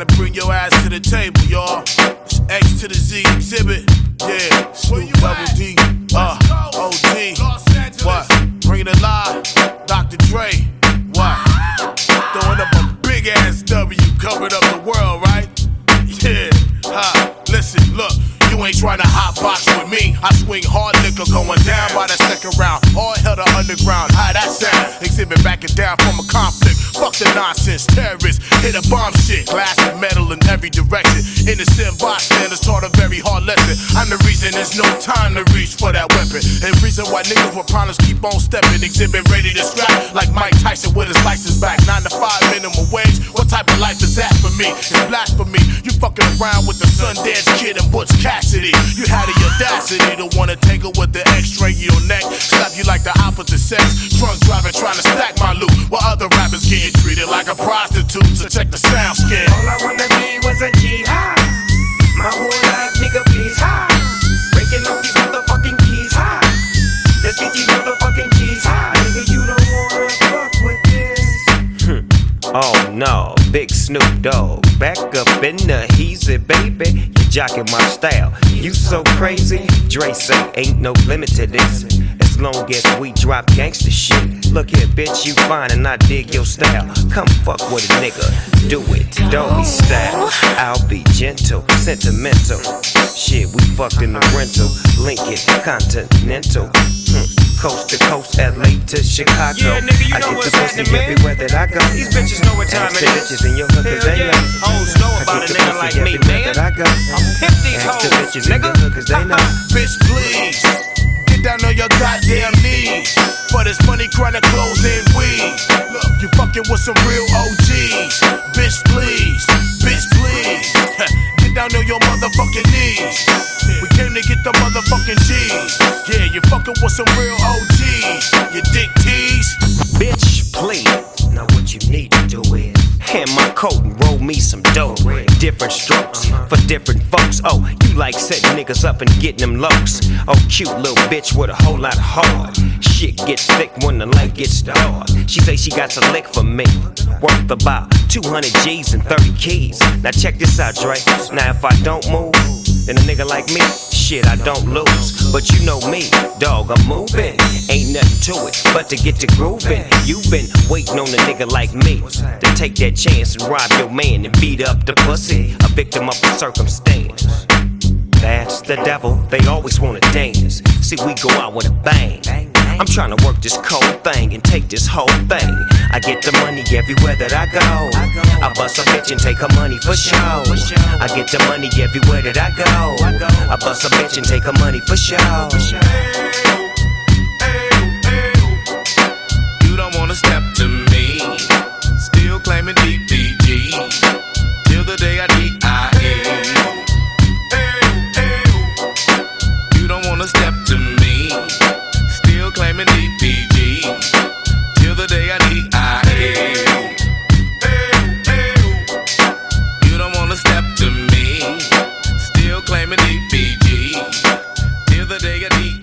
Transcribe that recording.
to bring your ass to the table, y'all. It's X to the Z Xzibit. Yeah, Snoop Double D. Uh, OG. What? Bring it live. Dr. Dre. What? Throwing up a big ass W, covered up the world, right? Yeah. Ha. Listen, look. You ain't trying to hot box with me. I swing hard liquor going down by the second round. All hell to underground. How that sound? Xzibit backing down from a conflict. Fuck the nonsense. Terrorists hit a bomb shit. Glass and metal in every direction. Innocent bystanders taught a very hard lesson. I'm the reason there's no time to reach for that weapon. And reason why niggas with problems keep on stepping. Xzibit ready to scrap like Mike Tyson with his license back. Nine to five minimum wage. What type of life is that for me? It's blasphemy. You fucking around with the Sundance Kid and Butch Cassidy. You had the audacity to wanna take with the X-ray your neck. Slap you like the opposite sex. Drunk driving, trying to stack my loot. While other rappers getting a prostitute. So check the sound skin. All I wanna be was a G high. My whole life, nigga, please high. Breaking off these motherfucking keys high. Let's get these motherfucking keys high. Nigga, you don't wanna fuck with this. Oh no, big Snoop Dogg. Back up in the heezy, baby. You jocking my style. You so crazy. Dre say ain't no limit to this. Long as we drop gangster shit. Look here, bitch, you fine and I dig your style. Come fuck with a nigga. Do it, doggy style. I'll be gentle, sentimental. Shit, we fucked in the rental. Lincoln, Continental. Hmm. Coast to coast, LA to Chicago. Yeah, nigga, you I know get the pussy everywhere that I go. These bitches know what time Ask it the is. bitches in your hood, cause Hell they yeah. know. Hoes know about a the nigga like me, man. That I go. I'm pimp these Ask the hoes, bitches in nigga. your hood, cause they know. Bitch, please. Goddamn knees. For this money, chronic clothes and weed. Look, you fucking with some real OGs. Bitch, please. Bitch, please. Get down on your motherfucking knees. We came to get the motherfucking G's. Yeah, you fucking with some real OGs. You dick tease. Bitch, please. Now what you need to do is hand my coat and roll me some dope. Different strokes for different folks. Oh, you like setting niggas up and getting them lokes. Oh, cute little bitch with a whole lot of heart. Shit gets thick when the light gets dark. She say she got a lick for me. Worth about 200 G's and 30 keys. Now check this out, Dre. Now if I don't move, then a nigga like me, shit, I don't lose. But you know me, dog, I'm moving. Ain't nothing to it but to get to grooving. You've been waiting on a nigga like me to take that chance and rob your man and beat up the pussy, a victim of the circumstance. That's the devil, they always wanna dance. See, we go out with a bang. I'm trying to work this cold thing and take this whole thing. I get the money everywhere that I go. I bust a bitch and take her money for show. I get the money everywhere that I go. I bust a bitch and take her money for show. Claiming DPG. The day I.